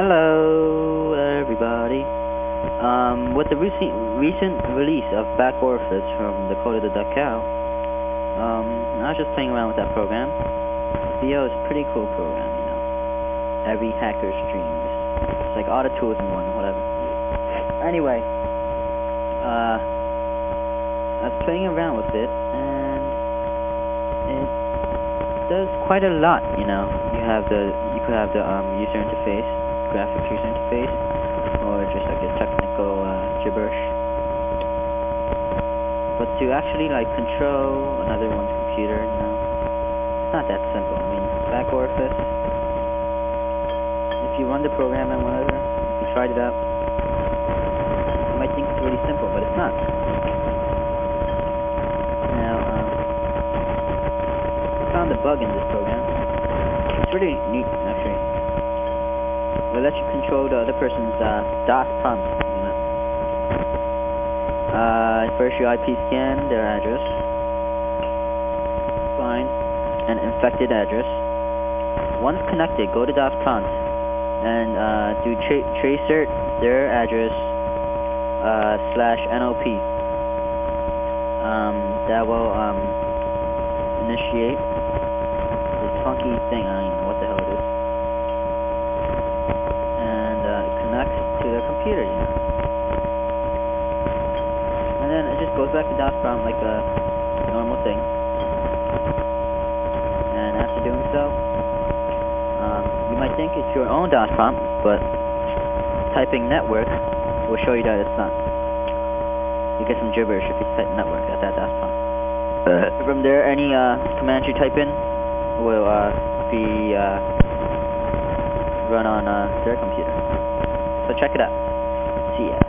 Hello, everybody. Um, with the recent, recent release of Back Orifice from Cult of the Dead Cow, um, I was just playing around with that program. BO is a pretty cool program, you know. Every hacker's dreams. It's like all the tools in one, whatever. Anyway, uh, I was playing around with it, and it does quite a lot, you know. You have the, you could have the um, user interface, interface, or just like a technical uh, gibberish. But to actually like control another one's computer, know, it's not that simple. I mean, back orifice, if you run the program and whatever, if you tried it out, you might think it's really simple, but it's not. Now, um, I found a bug in this program. It's really neat. It lets you control the other person's uh, DOS know. Uh, first you IP scan their address, find an infected address. Once connected, go to DOS prompt and uh, do tra tracer their address uh, slash NOP. Um, that will um, initiate this funky thing. I don't even know what the hell it is. And uh, it connects to their computer, you know. And then it just goes back to DOS prompt like a normal thing. And after doing so, um, you might think it's your own DOS prompt, but typing network will show you that it's not. You get some gibberish if you type network at that DOS prompt. From there, any uh, commands you type in will uh, be uh, run on uh, their computer. So check it out. See ya.